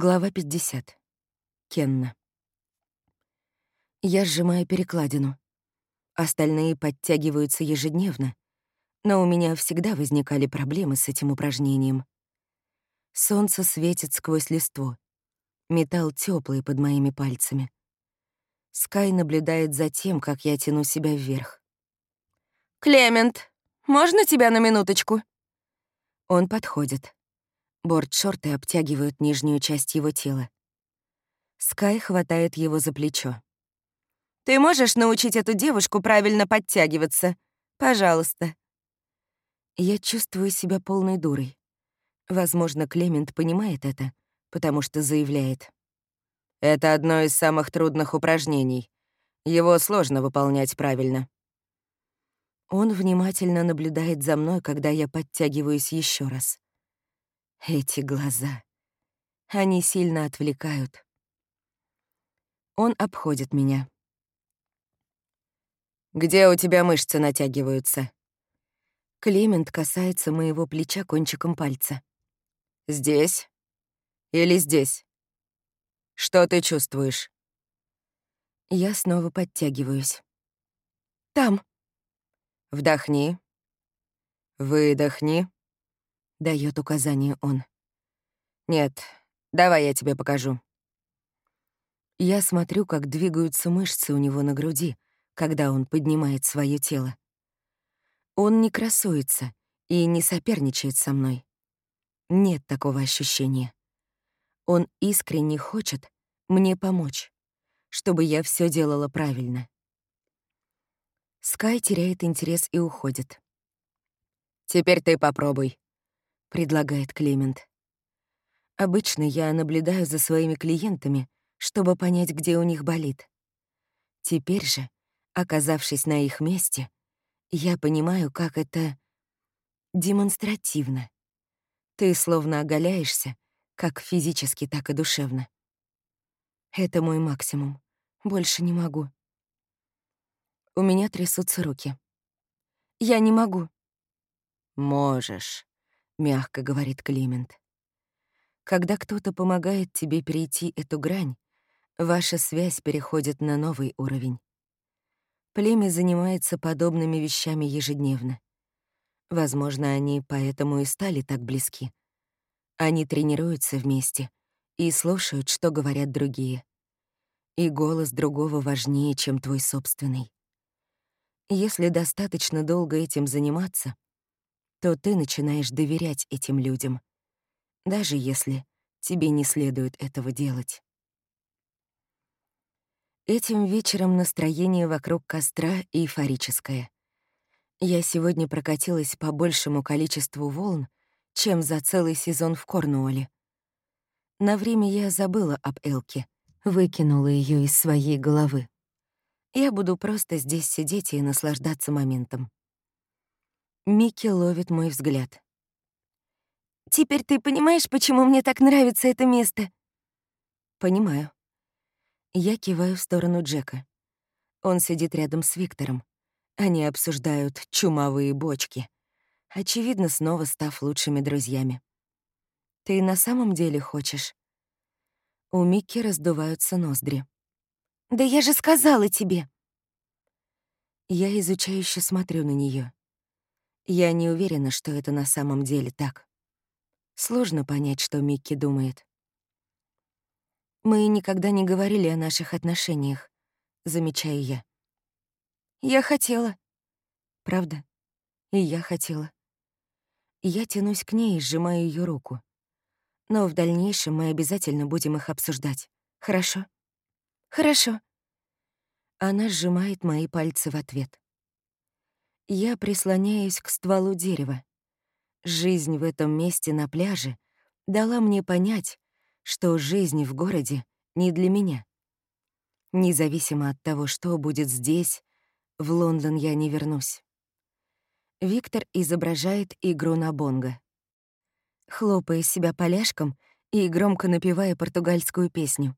Глава 50. Кенна. Я сжимаю перекладину. Остальные подтягиваются ежедневно, но у меня всегда возникали проблемы с этим упражнением. Солнце светит сквозь листву. Металл теплый под моими пальцами. Скай наблюдает за тем, как я тяну себя вверх. «Клемент, можно тебя на минуточку?» Он подходит. Борт-шорты обтягивают нижнюю часть его тела. Скай хватает его за плечо. «Ты можешь научить эту девушку правильно подтягиваться? Пожалуйста». Я чувствую себя полной дурой. Возможно, Клемент понимает это, потому что заявляет. «Это одно из самых трудных упражнений. Его сложно выполнять правильно». Он внимательно наблюдает за мной, когда я подтягиваюсь еще раз. Эти глаза. Они сильно отвлекают. Он обходит меня. «Где у тебя мышцы натягиваются?» Клемент касается моего плеча кончиком пальца. «Здесь? Или здесь? Что ты чувствуешь?» Я снова подтягиваюсь. «Там». «Вдохни. Выдохни. — дает указание он. «Нет, давай я тебе покажу». Я смотрю, как двигаются мышцы у него на груди, когда он поднимает свое тело. Он не красуется и не соперничает со мной. Нет такого ощущения. Он искренне хочет мне помочь, чтобы я все делала правильно. Скай теряет интерес и уходит. «Теперь ты попробуй», — предлагает Клемент. Обычно я наблюдаю за своими клиентами, чтобы понять, где у них болит. Теперь же, оказавшись на их месте, я понимаю, как это демонстративно. Ты словно оголяешься, как физически, так и душевно. Это мой максимум. Больше не могу. У меня трясутся руки. Я не могу. Можешь. — мягко говорит Климент. Когда кто-то помогает тебе перейти эту грань, ваша связь переходит на новый уровень. Племя занимается подобными вещами ежедневно. Возможно, они поэтому и стали так близки. Они тренируются вместе и слушают, что говорят другие. И голос другого важнее, чем твой собственный. Если достаточно долго этим заниматься — то ты начинаешь доверять этим людям, даже если тебе не следует этого делать. Этим вечером настроение вокруг костра эйфорическое. Я сегодня прокатилась по большему количеству волн, чем за целый сезон в Корнуолле. На время я забыла об Элке, выкинула ее из своей головы. Я буду просто здесь сидеть и наслаждаться моментом. Микки ловит мой взгляд. «Теперь ты понимаешь, почему мне так нравится это место?» «Понимаю». Я киваю в сторону Джека. Он сидит рядом с Виктором. Они обсуждают чумовые бочки, очевидно, снова став лучшими друзьями. «Ты на самом деле хочешь?» У Микки раздуваются ноздри. «Да я же сказала тебе!» Я изучающе смотрю на нее. Я не уверена, что это на самом деле так. Сложно понять, что Микки думает. Мы никогда не говорили о наших отношениях, замечаю я. Я хотела. Правда? И я хотела. Я тянусь к ней и сжимаю ее руку. Но в дальнейшем мы обязательно будем их обсуждать. Хорошо? Хорошо. Она сжимает мои пальцы в ответ. Я прислоняюсь к стволу дерева. Жизнь в этом месте на пляже дала мне понять, что жизнь в городе не для меня. Независимо от того, что будет здесь, в Лондон я не вернусь. Виктор изображает игру на бонго. Хлопая себя поляшком и громко напевая португальскую песню.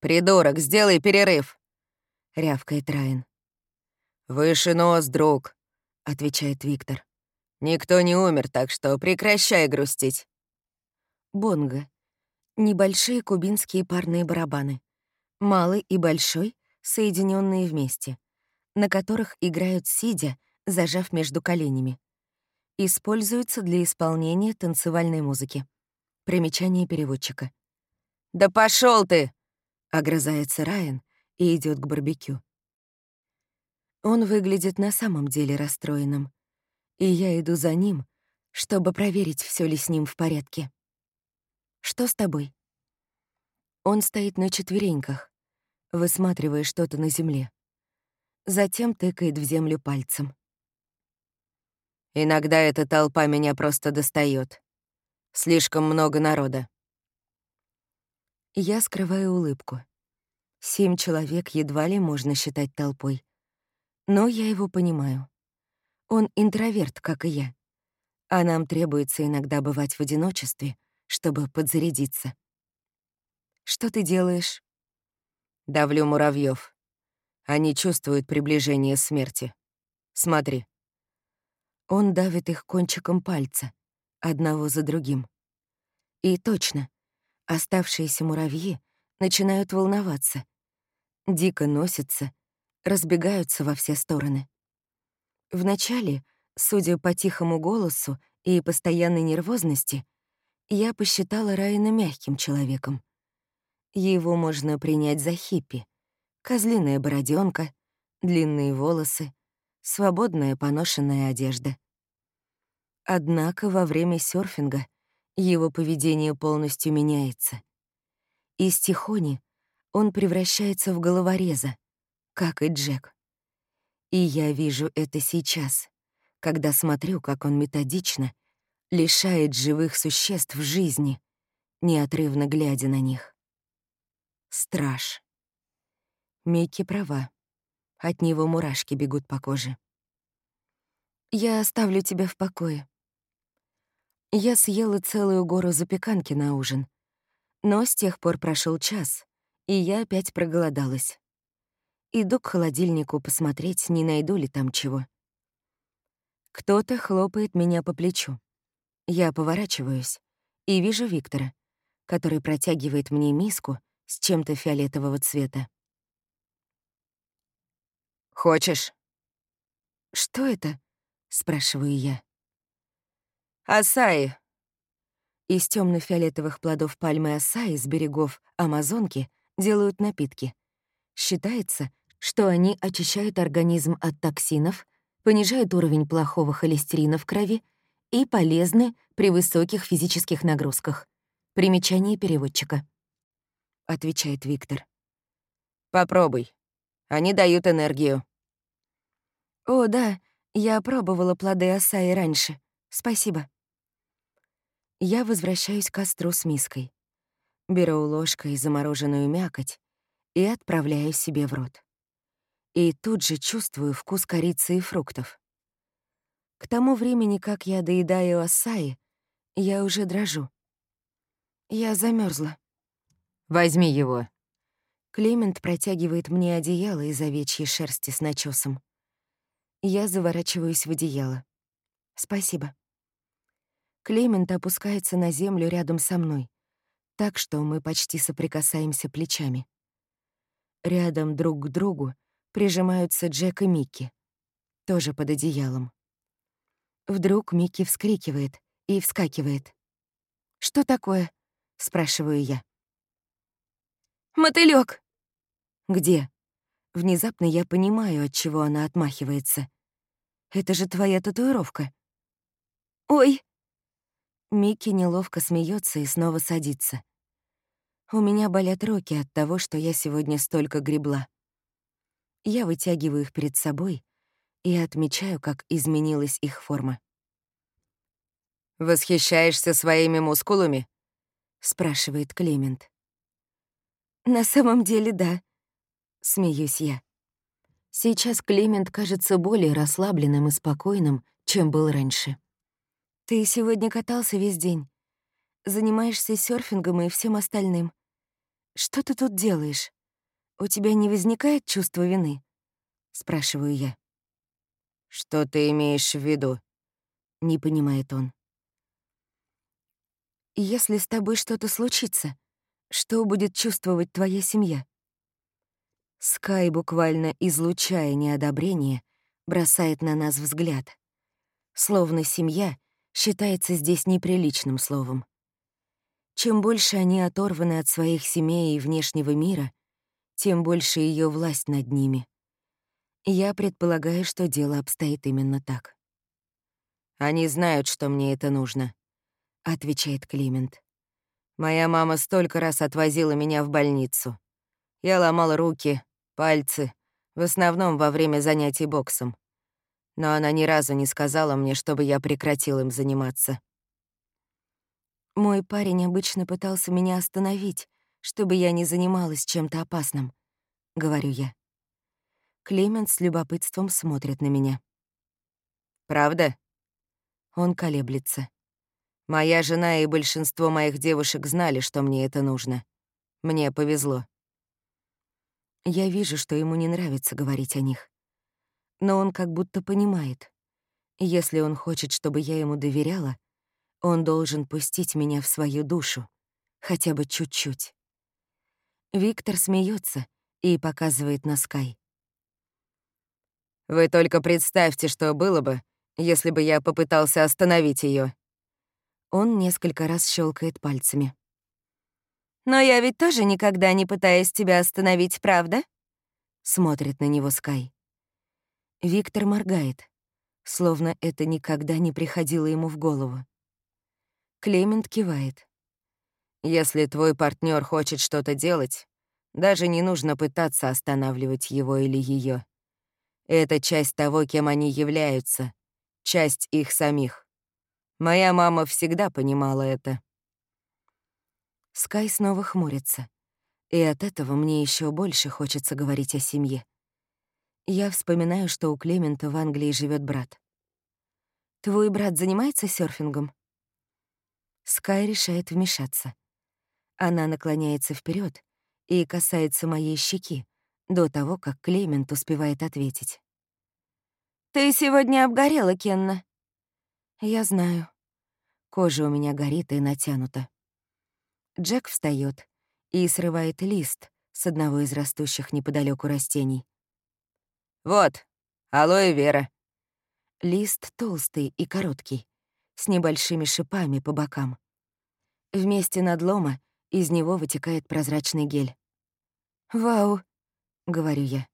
«Придурок, сделай перерыв!» — рявкает Райан. «Выше нос, друг», — отвечает Виктор. «Никто не умер, так что прекращай грустить». Бонго. Небольшие кубинские парные барабаны. Малый и большой, соединенные вместе, на которых играют сидя, зажав между коленями. Используются для исполнения танцевальной музыки. Примечание переводчика. «Да пошел ты!» — огрызается Райан и идет к барбекю. Он выглядит на самом деле расстроенным, и я иду за ним, чтобы проверить, все ли с ним в порядке. «Что с тобой?» Он стоит на четвереньках, высматривая что-то на земле. Затем тыкает в землю пальцем. «Иногда эта толпа меня просто достает. Слишком много народа». Я скрываю улыбку. Семь человек едва ли можно считать толпой. Но я его понимаю. Он интроверт, как и я. А нам требуется иногда бывать в одиночестве, чтобы подзарядиться. Что ты делаешь? Давлю муравьев. Они чувствуют приближение смерти. Смотри. Он давит их кончиком пальца, одного за другим. И точно, оставшиеся муравьи начинают волноваться. Дико носятся, разбегаются во все стороны. Вначале, судя по тихому голосу и постоянной нервозности, я посчитала Райана мягким человеком. Его можно принять за хиппи. Козлиная бороденка, длинные волосы, свободная поношенная одежда. Однако во время серфинга его поведение полностью меняется. Из тихони он превращается в головореза, как и Джек. И я вижу это сейчас, когда смотрю, как он методично лишает живых существ жизни, неотрывно глядя на них. Страж. Микки права. От него мурашки бегут по коже. Я оставлю тебя в покое. Я съела целую гору запеканки на ужин. Но с тех пор прошел час, и я опять проголодалась. Иду к холодильнику посмотреть, не найду ли там чего. Кто-то хлопает меня по плечу. Я поворачиваюсь и вижу Виктора, который протягивает мне миску с чем-то фиолетового цвета. «Хочешь?» «Что это?» — спрашиваю я. «Асаи». Из темно фиолетовых плодов пальмы асаи с берегов Амазонки делают напитки. Считается, что они очищают организм от токсинов, понижают уровень плохого холестерина в крови и полезны при высоких физических нагрузках. Примечание переводчика. Отвечает Виктор. Попробуй. Они дают энергию. О, да, я пробовала плоды асаи раньше. Спасибо. Я возвращаюсь к костру с миской. Беру ложкой замороженную мякоть и отправляю себе в рот и тут же чувствую вкус корицы и фруктов. К тому времени, как я доедаю асаи, я уже дрожу. Я замерзла. «Возьми его». Клемент протягивает мне одеяло из овечьей шерсти с начесом. Я заворачиваюсь в одеяло. Спасибо. Клемент опускается на землю рядом со мной, так что мы почти соприкасаемся плечами. Рядом друг к другу прижимаются Джек и Микки, тоже под одеялом. Вдруг Микки вскрикивает и вскакивает. «Что такое?» — спрашиваю я. Мотылёк!» «Где?» Внезапно я понимаю, от чего она отмахивается. «Это же твоя татуировка». «Ой!» Микки неловко смеется и снова садится. У меня болят руки от того, что я сегодня столько гребла. Я вытягиваю их перед собой и отмечаю, как изменилась их форма. «Восхищаешься своими мускулами?» — спрашивает Клемент. «На самом деле, да», — смеюсь я. Сейчас Клемент кажется более расслабленным и спокойным, чем был раньше. «Ты сегодня катался весь день. Занимаешься серфингом и всем остальным. Что ты тут делаешь?» «У тебя не возникает чувства вины?» — спрашиваю я. «Что ты имеешь в виду?» — не понимает он. «Если с тобой что-то случится, Что будет чувствовать твоя семья? Скай, буквально излучая неодобрение, бросает на нас взгляд. Словно семья считается здесь неприличным словом. Чем больше они оторваны от своих семей и внешнего мира, тем больше ее власть над ними. Я предполагаю, что дело обстоит именно так. «Они знают, что мне это нужно», — отвечает Климент. «Моя мама столько раз отвозила меня в больницу. Я ломал руки, пальцы, в основном во время занятий боксом. Но она ни разу не сказала мне, чтобы я прекратил им заниматься. Мой парень обычно пытался меня остановить, чтобы я не занималась чем-то опасным, — говорю я. Клемент с любопытством смотрит на меня. «Правда?» Он колеблется. Моя жена и большинство моих девушек знали, что мне это нужно. Мне повезло. Я вижу, что ему не нравится говорить о них. Но он как будто понимает. Если он хочет, чтобы я ему доверяла, он должен пустить меня в свою душу, хотя бы чуть-чуть. Виктор смеется и показывает на Скай. «Вы только представьте, что было бы, если бы я попытался остановить ее. Он несколько раз щелкает пальцами. «Но я ведь тоже никогда не пытаюсь тебя остановить, правда?» Смотрит на него Скай. Виктор моргает, словно это никогда не приходило ему в голову. Клемент кивает. «Если твой партнер хочет что-то делать, даже не нужно пытаться останавливать его или ее. Это часть того, кем они являются, часть их самих. Моя мама всегда понимала это. Скай снова хмурится, и от этого мне еще больше хочется говорить о семье. Я вспоминаю, что у Клемента в Англии живет брат. «Твой брат занимается серфингом?» Скай решает вмешаться. Она наклоняется вперед и касается моей щеки до того, как Клемент успевает ответить. «Ты сегодня обгорела, Кенна». «Я знаю. Кожа у меня горит и натянута». Джек встает и срывает лист с одного из растущих неподалеку растений. «Вот, алоэ вера». Лист толстый и короткий, с небольшими шипами по бокам. Вместе надлома из него вытекает прозрачный гель. «Вау», — говорю я.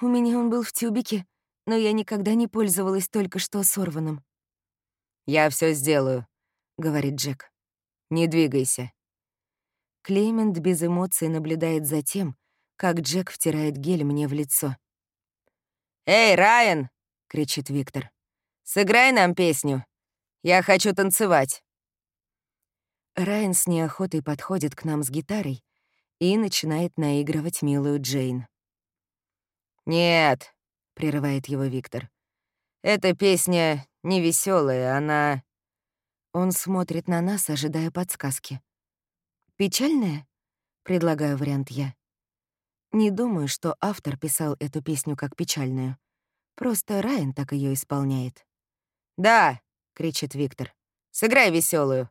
«У меня он был в тюбике, но я никогда не пользовалась только что сорванным». «Я все сделаю», — говорит Джек. «Не двигайся». Клемент без эмоций наблюдает за тем, как Джек втирает гель мне в лицо. «Эй, Райан!» — кричит Виктор. «Сыграй нам песню. Я хочу танцевать». Райан с неохотой подходит к нам с гитарой и начинает наигрывать милую Джейн. «Нет», прерывает его Виктор. Эта песня не веселая, она... Он смотрит на нас, ожидая подсказки. «Печальная?» — предлагаю вариант я. Не думаю, что автор писал эту песню как печальную. Просто Райан так ее исполняет. «Да!» — кричит Виктор. «Сыграй веселую.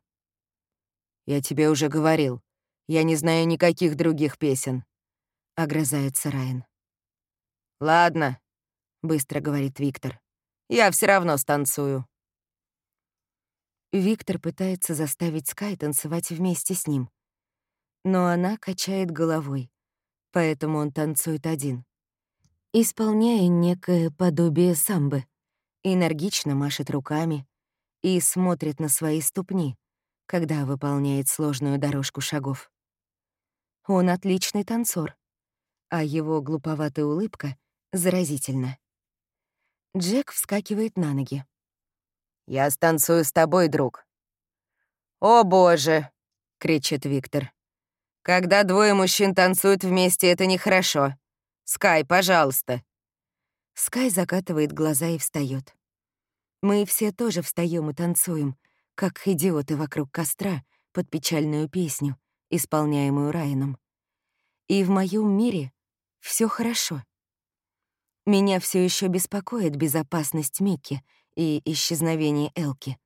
«Я тебе уже говорил. Я не знаю никаких других песен», — огрызается Райан. «Ладно», — быстро говорит Виктор. «Я все равно станцую». Виктор пытается заставить Скай танцевать вместе с ним. Но она качает головой, поэтому он танцует один. Исполняя некое подобие самбы, энергично машет руками и смотрит на свои ступни, когда выполняет сложную дорожку шагов. Он отличный танцор, а его глуповатая улыбка заразительна. Джек вскакивает на ноги. «Я станцую с тобой, друг». «О, боже!» — кричит Виктор. «Когда двое мужчин танцуют вместе, это нехорошо. Скай, пожалуйста». Скай закатывает глаза и встает. Мы все тоже встаем и танцуем, как идиоты вокруг костра под печальную песню, исполняемую Райаном. И в моем мире все хорошо. Меня все еще беспокоит безопасность Микки и исчезновение Элки.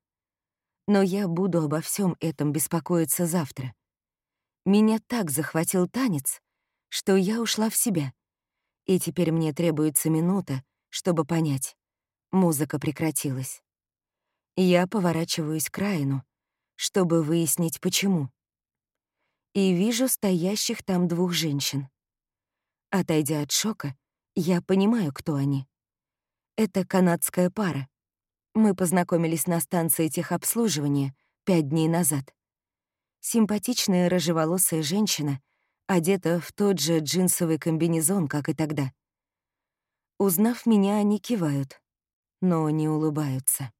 Но я буду обо всем этом беспокоиться завтра. Меня так захватил танец, что я ушла в себя. И теперь мне требуется минута, чтобы понять. Музыка прекратилась. Я поворачиваюсь к Райну, чтобы выяснить, почему. И вижу стоящих там двух женщин. Отойдя от шока, я понимаю, кто они. Это канадская пара. Мы познакомились на станции техобслуживания пять дней назад. Симпатичная рыжеволосая женщина одета в тот же джинсовый комбинезон, как и тогда. Узнав меня, они кивают, но не улыбаются.